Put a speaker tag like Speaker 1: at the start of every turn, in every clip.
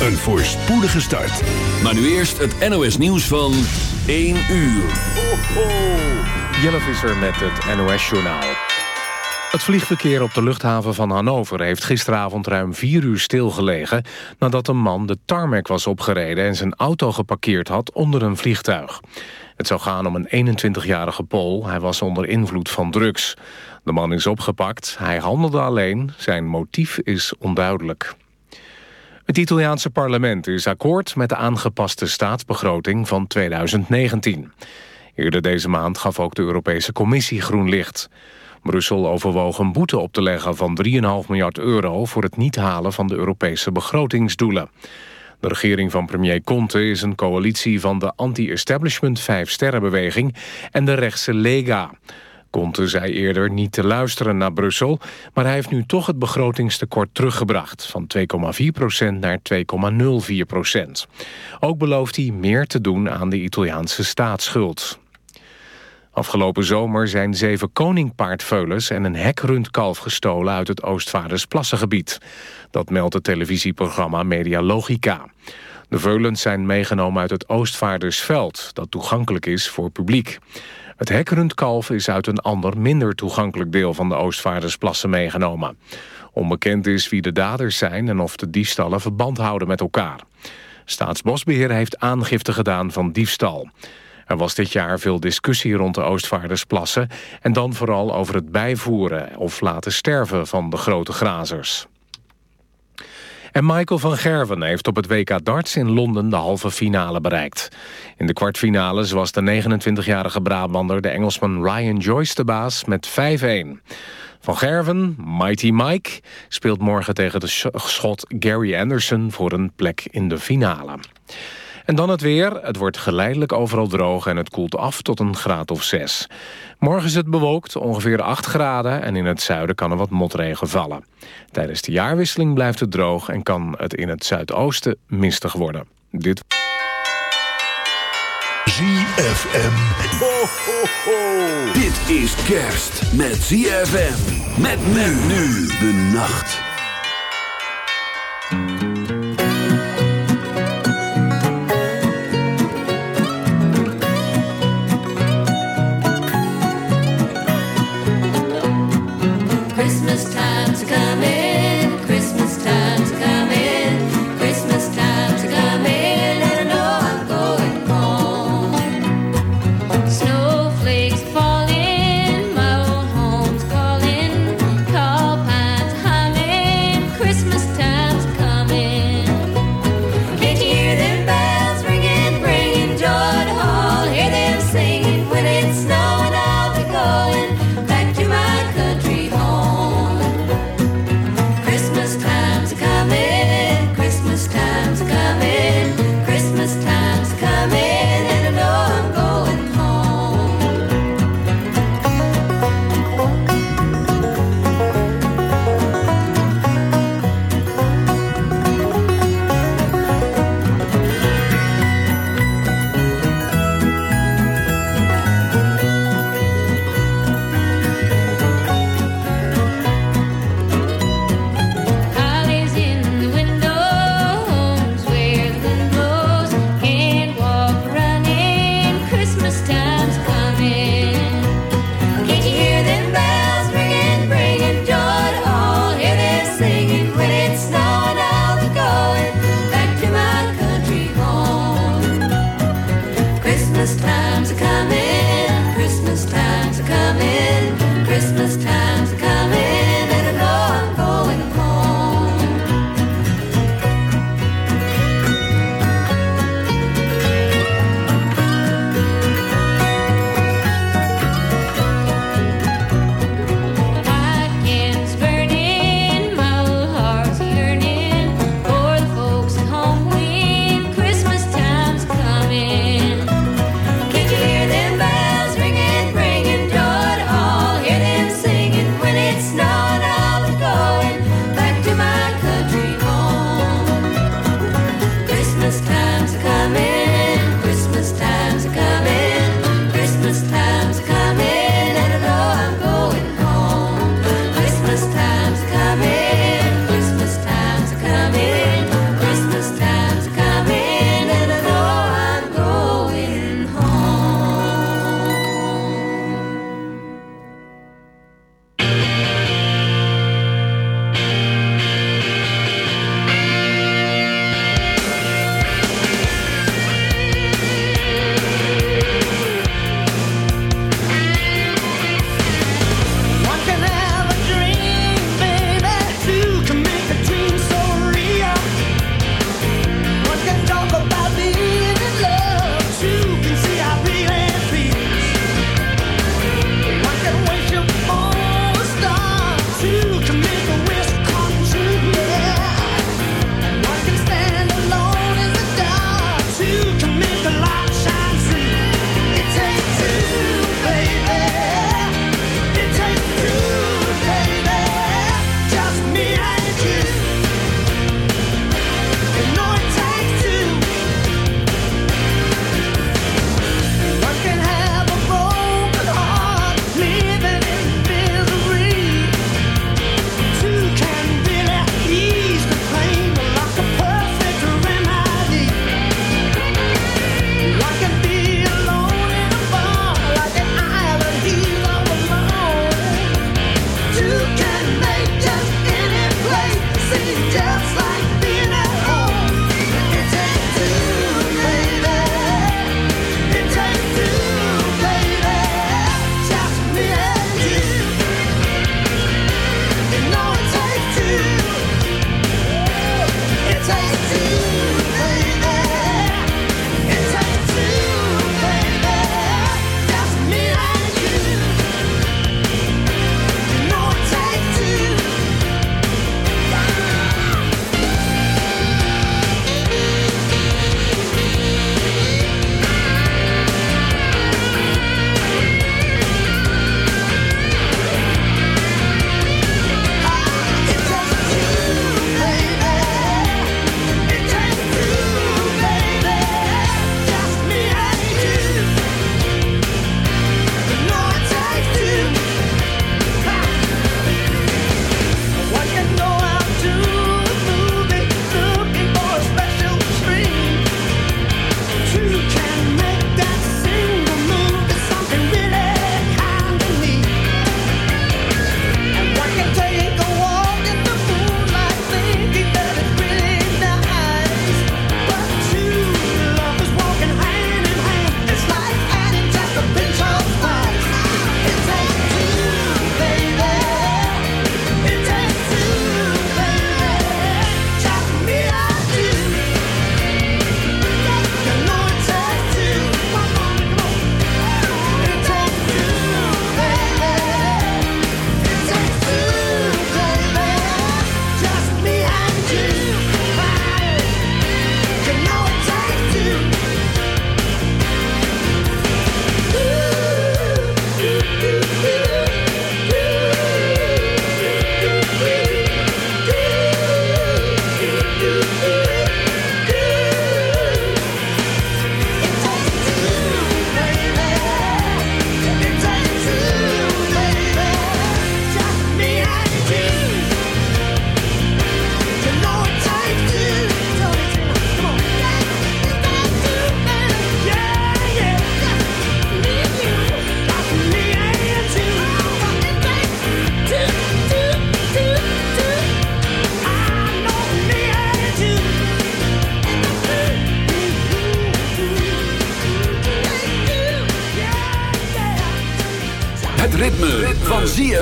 Speaker 1: Een voorspoedige start.
Speaker 2: Maar nu eerst het NOS nieuws van 1 uur. Ho, ho.
Speaker 3: Jelle Visser met het NOS-journaal. Het vliegverkeer op de luchthaven van Hannover heeft gisteravond ruim vier uur stilgelegen... nadat een man de tarmac was opgereden en zijn auto geparkeerd had onder een vliegtuig. Het zou gaan om een 21-jarige Pool. Hij was onder invloed van drugs. De man is opgepakt. Hij handelde alleen. Zijn motief is onduidelijk. Het Italiaanse parlement is akkoord met de aangepaste staatsbegroting van 2019. Eerder deze maand gaf ook de Europese Commissie groen licht. Brussel overwoog een boete op te leggen van 3,5 miljard euro... voor het niet halen van de Europese begrotingsdoelen. De regering van premier Conte is een coalitie van de anti-establishment Vijf Sterrenbeweging en de rechtse Lega. Conte zei eerder niet te luisteren naar Brussel... maar hij heeft nu toch het begrotingstekort teruggebracht... van 2,4% naar 2,04% Ook belooft hij meer te doen aan de Italiaanse staatsschuld. Afgelopen zomer zijn zeven koningpaardveulens en een hekrundkalf gestolen uit het Oostvaardersplassengebied. Dat meldt het televisieprogramma Media Logica. De veulens zijn meegenomen uit het Oostvaardersveld, dat toegankelijk is voor publiek. Het hekrundkalf is uit een ander, minder toegankelijk deel van de Oostvaardersplassen meegenomen. Onbekend is wie de daders zijn en of de diefstallen verband houden met elkaar. Staatsbosbeheer heeft aangifte gedaan van diefstal. Er was dit jaar veel discussie rond de Oostvaardersplassen... en dan vooral over het bijvoeren of laten sterven van de grote grazers. En Michael van Gerven heeft op het WK darts in Londen de halve finale bereikt. In de kwartfinales was de 29-jarige Brabander de Engelsman Ryan Joyce de baas met 5-1. Van Gerven, Mighty Mike, speelt morgen tegen de schot Gary Anderson voor een plek in de finale. En dan het weer. Het wordt geleidelijk overal droog en het koelt af tot een graad of 6. Morgen is het bewolkt, ongeveer 8 graden... en in het zuiden kan er wat motregen vallen. Tijdens de jaarwisseling blijft het droog... en kan het in het zuidoosten mistig worden. Dit...
Speaker 1: ZFM. Ho, ho, ho. Dit is kerst met ZFM. Met men nu de nacht.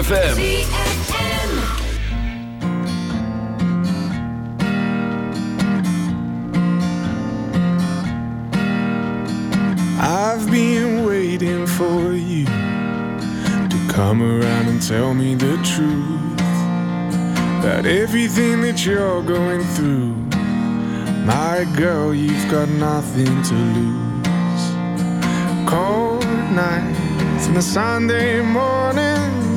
Speaker 2: ZFM.
Speaker 4: I've been waiting for you to come around and tell me the truth about everything that you're going through. My girl, you've got nothing to lose. Cold nights and the Sunday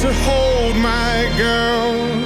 Speaker 4: to hold my girl.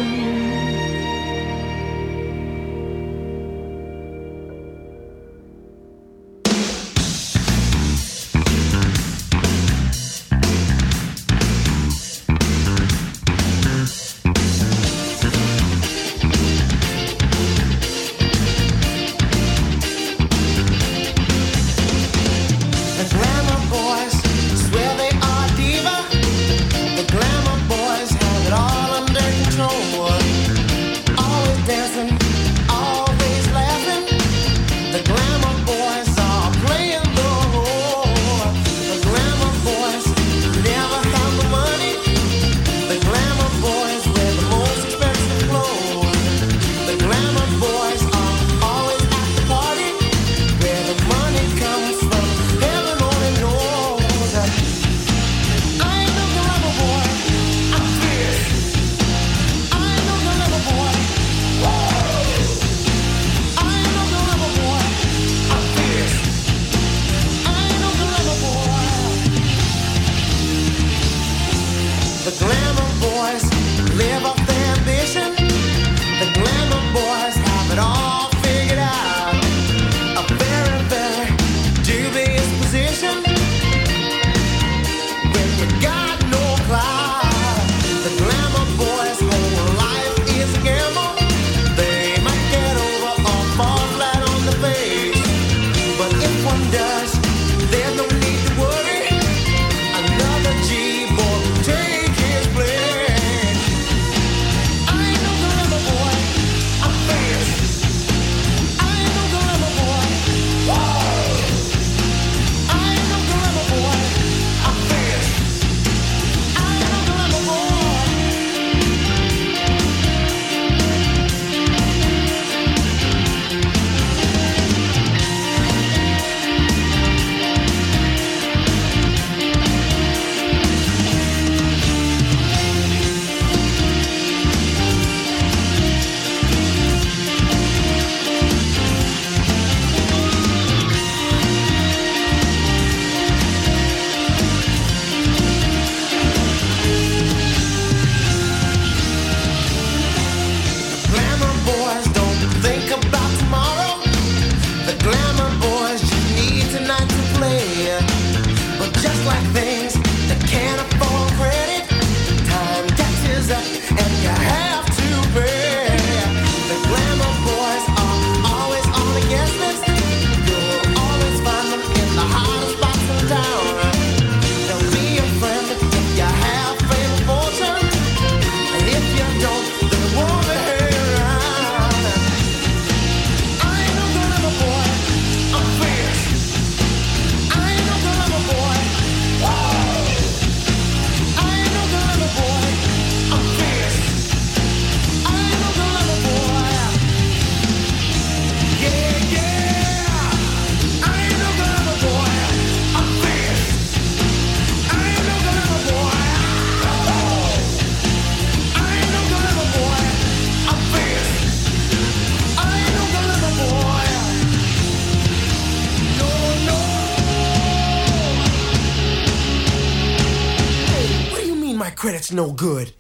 Speaker 5: No good.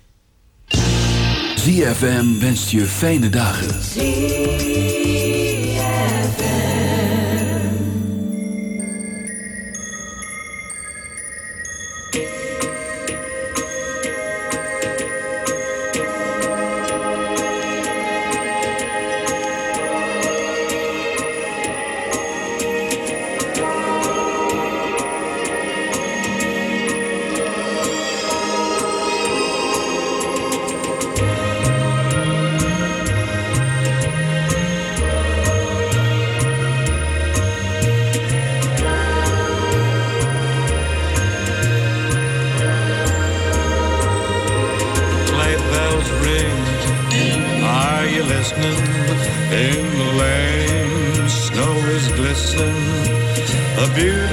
Speaker 1: ZFM wenst je fijne dagen.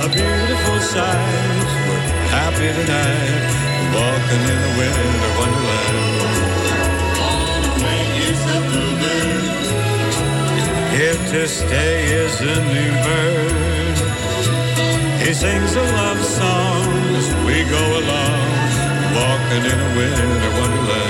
Speaker 6: a beautiful sight. We're happy tonight, walking in a winter wonderland. Here to stay is a new bird. He sings a love song as we go along, walking in a winter wonderland.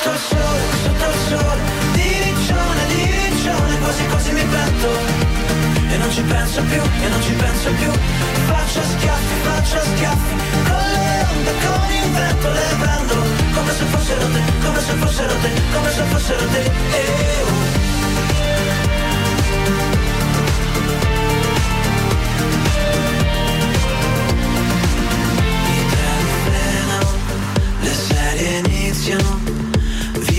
Speaker 7: Sotto il sole, sotto il sole Di riccione, di riccione Quasi quasi mi petto E non ci penso più, e non ci penso più. Faccio schiaffi, faccio schiaffi Con le onde, con il vento le prendo. Come se fossero te, come se fossero te Come se fossero te. Eh, oh. Iniziano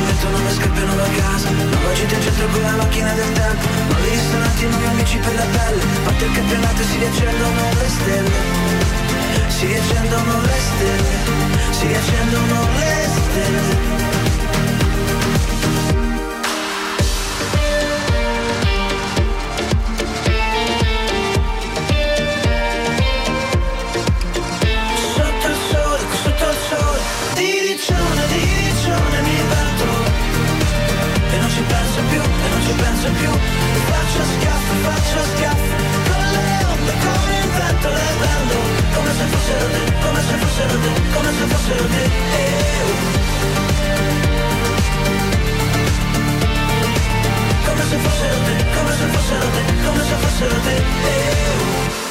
Speaker 7: Nuovo sentimento, non mi scappiano da casa. Nuova città in centro con la macchina del tempo. Nuovi ristoranti, nuovi amici per la pelle. Parte il campionato e si riaccendono le stelle? Si riaccendono le stelle. Si riaccendono le stelle Faccio schiaffi, faccio schiaffi Con le onde, con il vento le prendo Come se fossero te, come se fossero te Come se fossero te eh, oh. Come se fossero te, come se fossero te Come se fossero te eh,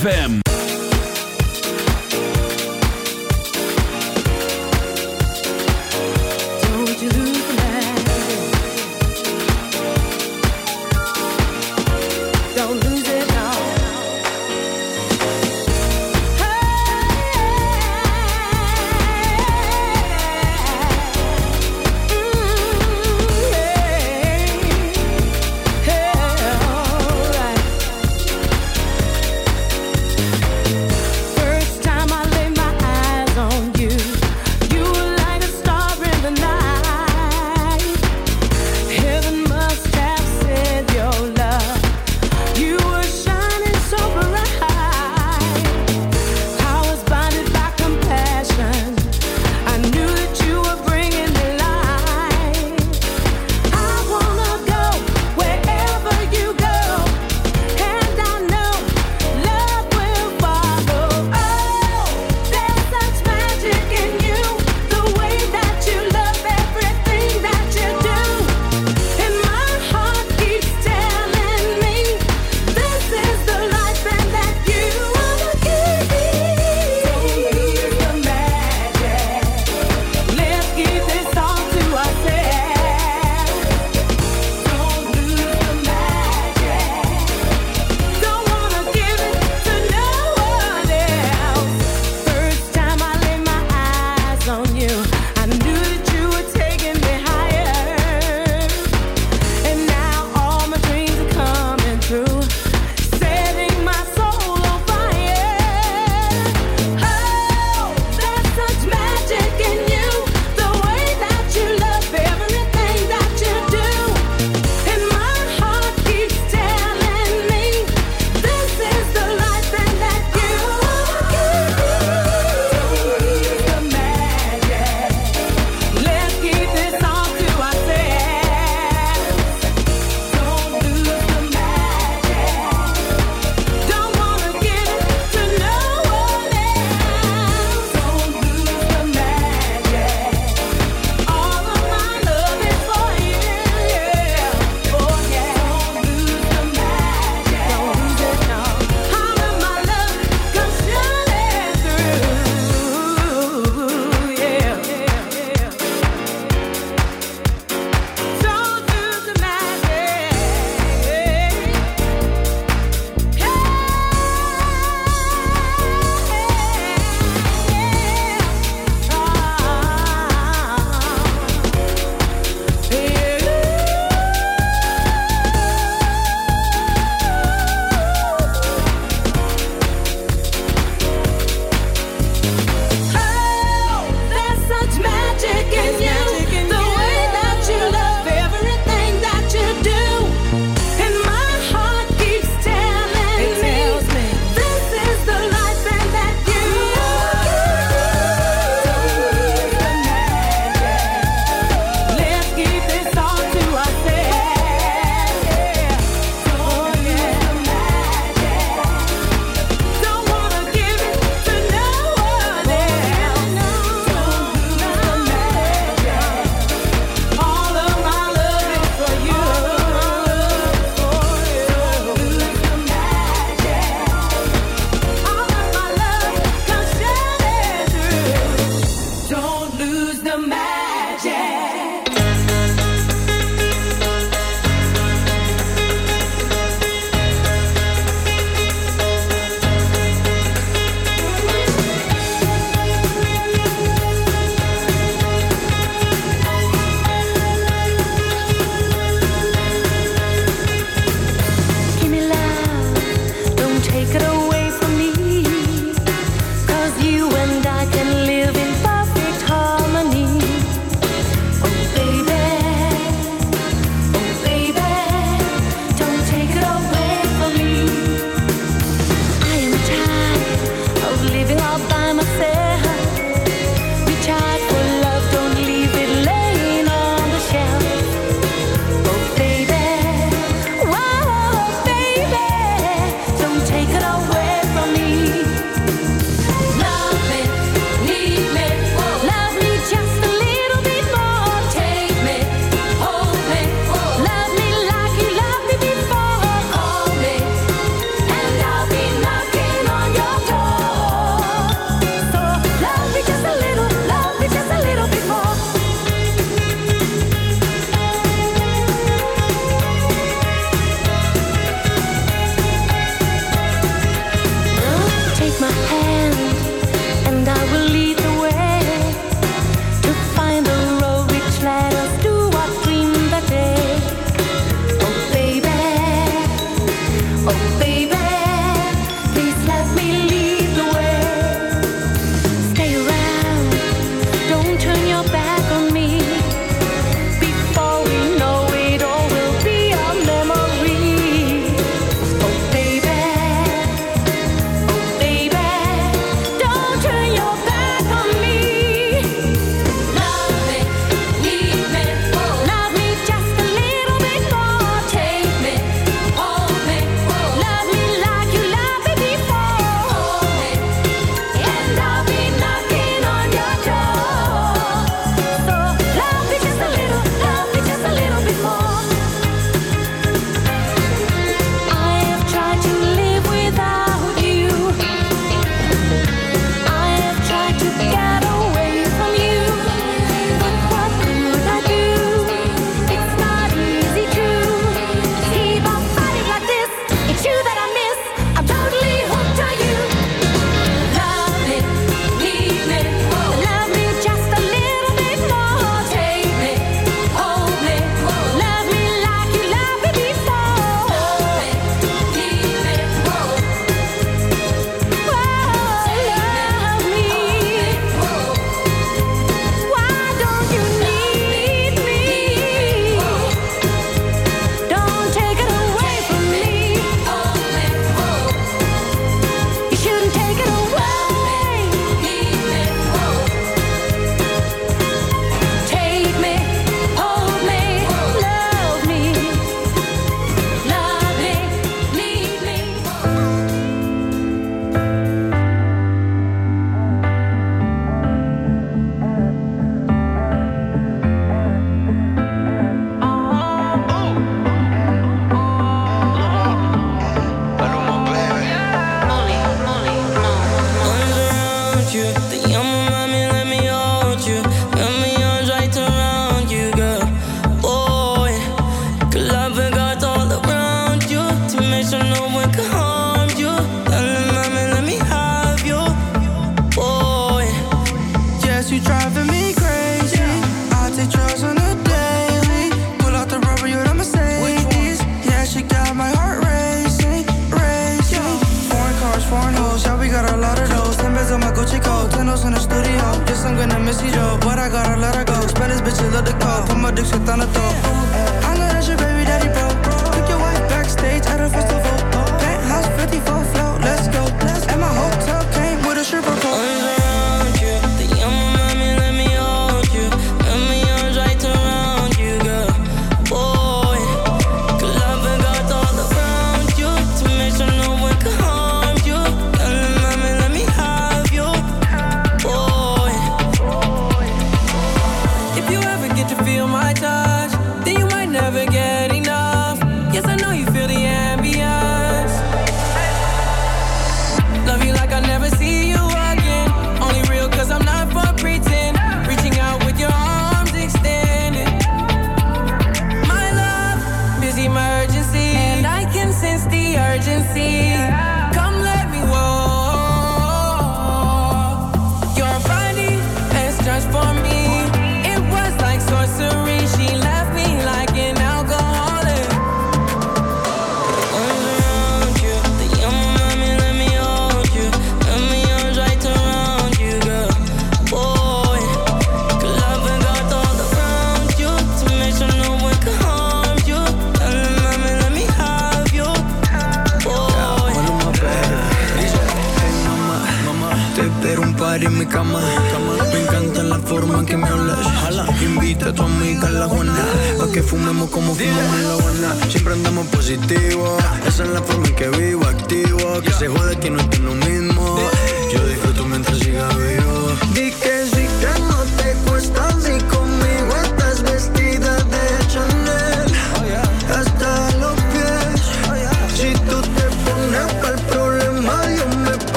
Speaker 5: ZFM.